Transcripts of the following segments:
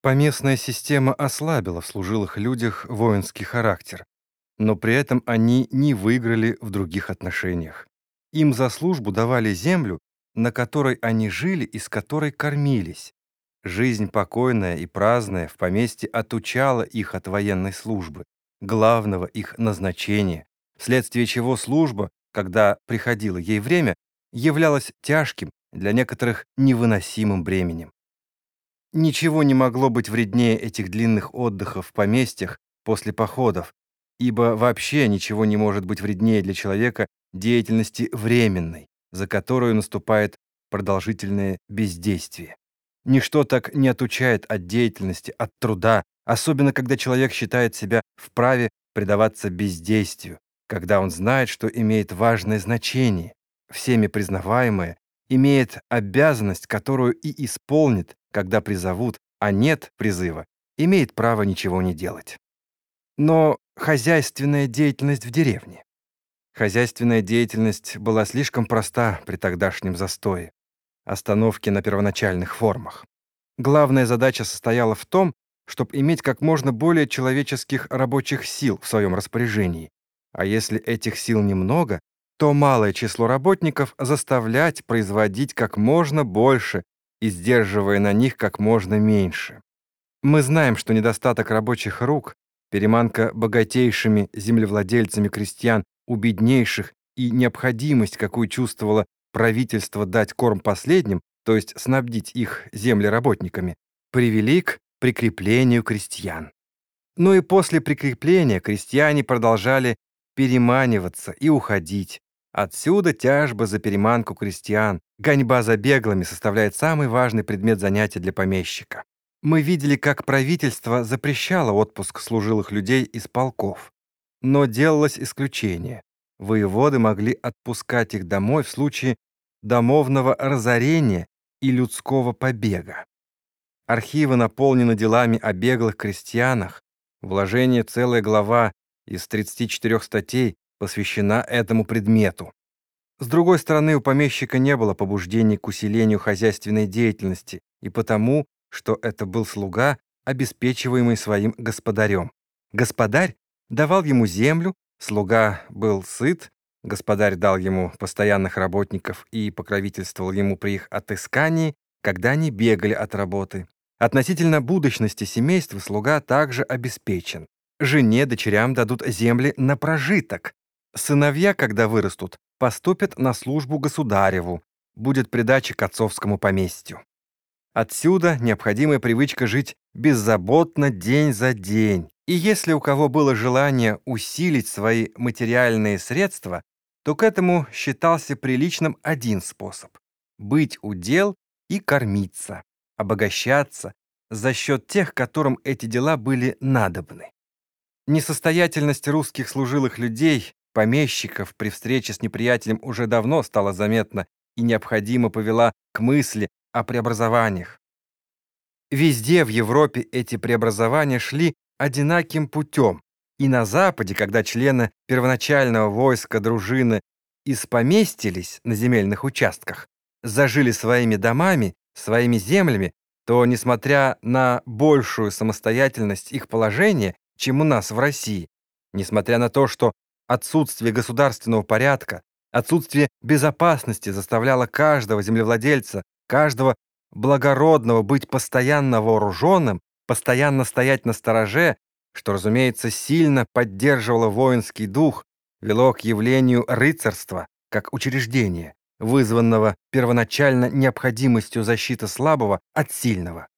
Поместная система ослабила в служилых людях воинский характер, но при этом они не выиграли в других отношениях. Им за службу давали землю, на которой они жили и с которой кормились. Жизнь покойная и праздная в поместье отучала их от военной службы, главного их назначения, вследствие чего служба, когда приходило ей время, являлась тяжким, для некоторых невыносимым бременем. Ничего не могло быть вреднее этих длинных отдыхов в поместьях после походов, ибо вообще ничего не может быть вреднее для человека деятельности временной, за которую наступает продолжительное бездействие. Ничто так не отучает от деятельности, от труда, особенно когда человек считает себя вправе предаваться бездействию, когда он знает, что имеет важное значение, всеми признаваемое, имеет обязанность, которую и исполнит, когда призовут, а нет призыва, имеет право ничего не делать. Но хозяйственная деятельность в деревне. Хозяйственная деятельность была слишком проста при тогдашнем застое, остановке на первоначальных формах. Главная задача состояла в том, чтобы иметь как можно более человеческих рабочих сил в своем распоряжении. А если этих сил немного, то малое число работников заставлять производить как можно больше и сдерживая на них как можно меньше. Мы знаем, что недостаток рабочих рук, переманка богатейшими землевладельцами крестьян у беднейших и необходимость, какую чувствовало правительство дать корм последним, то есть снабдить их землеработниками, привели к прикреплению крестьян. Но и после прикрепления крестьяне продолжали переманиваться и уходить, Отсюда тяжба за переманку крестьян, гоньба за беглыми составляет самый важный предмет занятия для помещика. Мы видели, как правительство запрещало отпуск служилых людей из полков. Но делалось исключение. Воеводы могли отпускать их домой в случае домовного разорения и людского побега. Архивы наполнены делами о беглых крестьянах. Вложение целая глава из 34 статей посвящена этому предмету. С другой стороны, у помещика не было побуждений к усилению хозяйственной деятельности и потому, что это был слуга, обеспечиваемый своим господарем. Господарь давал ему землю, слуга был сыт, господарь дал ему постоянных работников и покровительствовал ему при их отыскании, когда они бегали от работы. Относительно будущности семейства слуга также обеспечен. Жене, дочерям дадут земли на прожиток, Сыновья, когда вырастут, поступят на службу государеву, будет придача к отцовскому поместью. Отсюда необходимая привычка жить беззаботно день за день. И если у кого было желание усилить свои материальные средства, то к этому считался приличным один способ — быть у дел и кормиться, обогащаться за счет тех, которым эти дела были надобны. Несостоятельность русских служилых людей помещиков при встрече с неприятелем уже давно стало заметно и необходимо повела к мысли о преобразованиях. Везде в Европе эти преобразования шли одинаким путем, и на Западе, когда члены первоначального войска дружины испоместились на земельных участках, зажили своими домами, своими землями, то, несмотря на большую самостоятельность их положения, чем у нас в России, несмотря на то, что Отсутствие государственного порядка, отсутствие безопасности заставляло каждого землевладельца, каждого благородного быть постоянно вооруженным, постоянно стоять на стороже, что, разумеется, сильно поддерживало воинский дух, вело к явлению рыцарства как учреждения, вызванного первоначально необходимостью защиты слабого от сильного.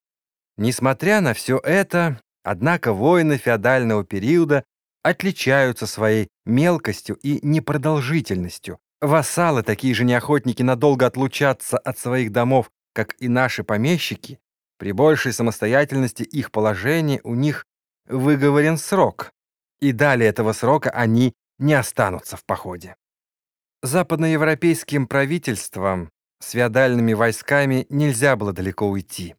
Несмотря на все это, однако воины феодального периода отличаются своей мелкостью и непродолжительностью. Вассалы, такие же неохотники надолго отлучаться от своих домов, как и наши помещики, при большей самостоятельности их положения у них выговорен срок, и далее этого срока они не останутся в походе. Западноевропейским правительствам с феодальными войсками нельзя было далеко уйти,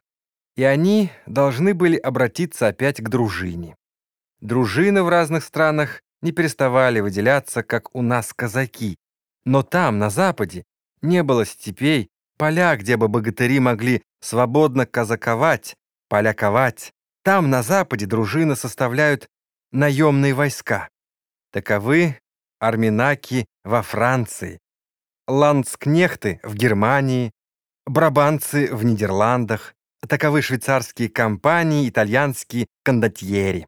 и они должны были обратиться опять к дружине. Дружины в разных странах не переставали выделяться, как у нас казаки. Но там, на Западе, не было степей, поля, где бы богатыри могли свободно казаковать, поля ковать. Там, на западе, дружины составляют наемные войска. Таковы арминаки во Франции, ландскнехты в Германии, брабанцы в Нидерландах, таковы швейцарские компании, итальянские кондотьери.